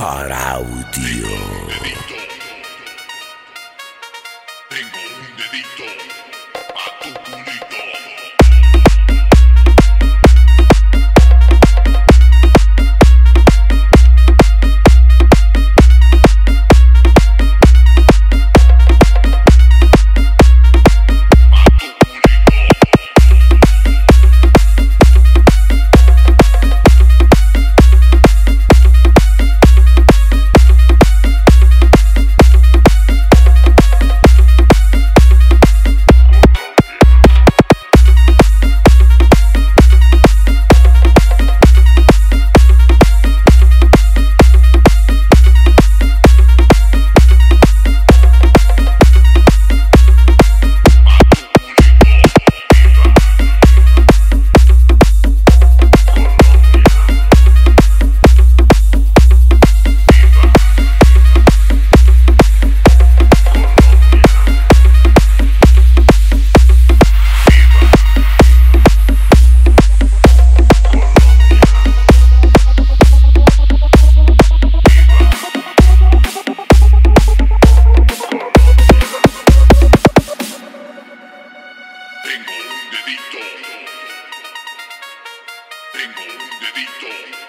Caraudio. Tengo un dedito a tu Tengo un dedito